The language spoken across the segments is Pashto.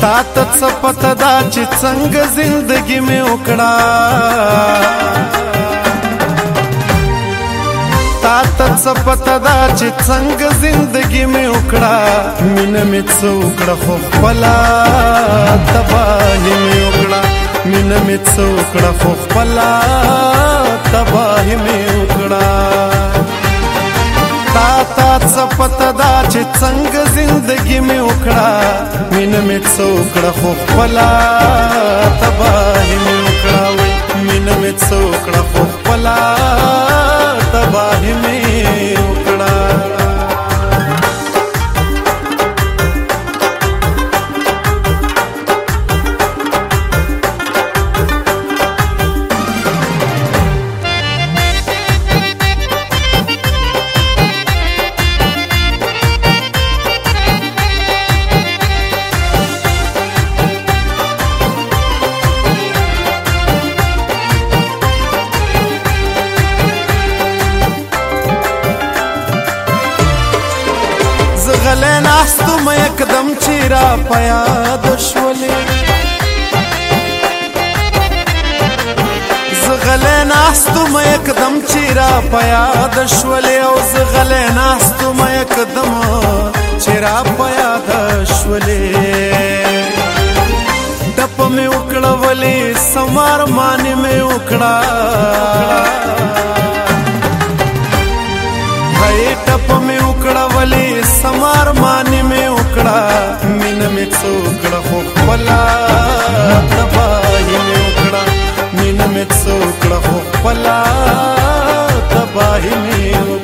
तात पतदाची चंग संग में उकड़ा تا ته څه پته ده چې څنګه زندگی مې وکړه مینه مې څه وکړه خو خپله تباهي مې وکړه مینه مې څه وکړه خو خپله تباهي مې وکړه تا ته څه پته ده چې څنګه زندگی مې وکړه مینه مې څه وکړه خو خپله تباهي مې وکړه وې مینه مې څه وکړه خو خپله یکدم چې را په یاد شولې زغلې ناستو مې یکدم چې را په یاد شولې او زغلې ناستو مې یکدم چې را په یاد شولې ټپ مې وکړولې سمار مان مې وکړه هي ټپ مې څوکړه خو خپلا د پای مې وکړه مين مې څوکړه خو خپلا د پای مې وکړه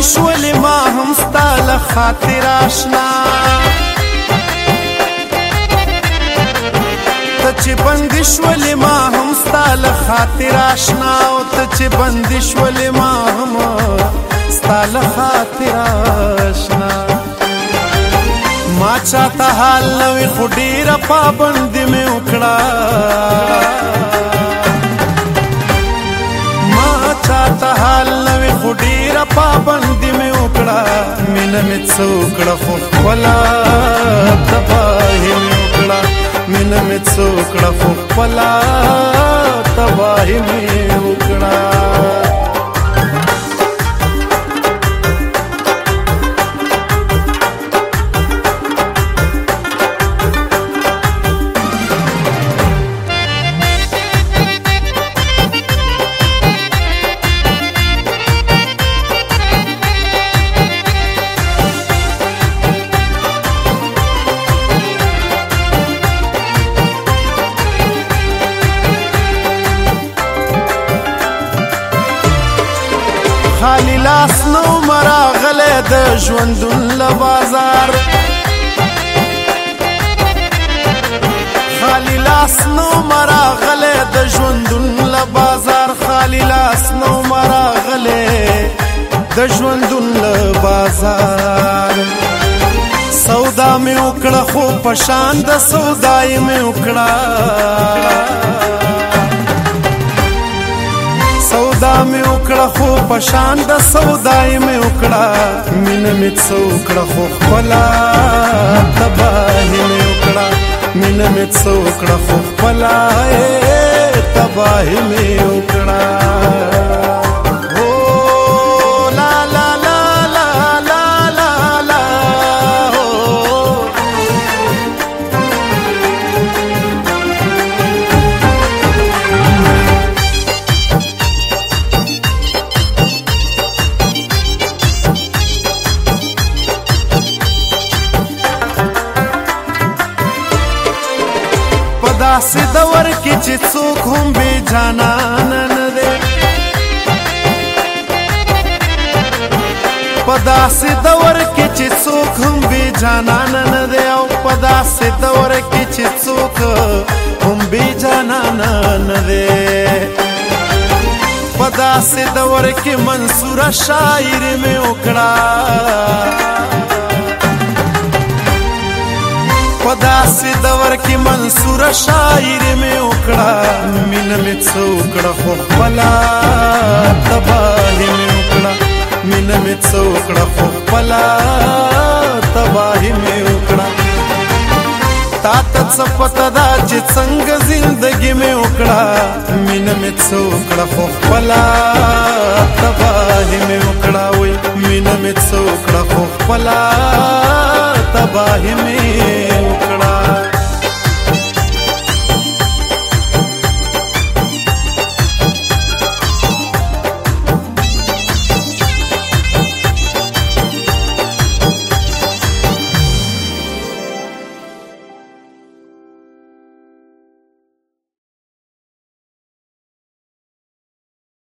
پوه شولې ما هم ستا له خاطر آشنا ته چې بندي شولې ما هم ستا له خاطر آشنا او ته چې بندي شولې ما هم ستا له خاطر آشنا ما چاته حال نوې خو ډېره پابندي مې وکړه څوکړه خو خپلا تباهي مې وکړه مینه مې څوکړه خو خپلا تباهي مې وکړه خالی لاس نو مرا غلی د ژوندون له بازار خالی لاس نو مرا غلی د ژوندون له بازار خالی لاس نو مرا غلی د ژوندون له بازار سودا می وکړه خو پشان د سودای می وکړه سودا می وکړه خو پشان د سودای می وکړه مینه می څوکړه خو خپلا تباهی می وکړه مینه می څوکړه خو خپلا تباهی می सितवर की चित्सु घुंभ भी जाना नन रे पदा सितवर की चितिसू घुम भी जाना नन रे आउ पदा सितवर की चित्सू घ घूम भी जाना नन रे पदा सितवर की मंसूर शाहिरी में उकड़ा په داسې دور کې منصور شاعر مې وکړه مینه مې څوکړه خو خپلا تباهي مې وکړه مینه مې څوکړه خو خپلا تباهي مې وکړه تا ته څه پته ده چې څنګه زندګي مې وکړه مینه مې څوکړه خو خپلا تباهي مې وکړه وې مینه مې څوکړه خو خپلا تباهي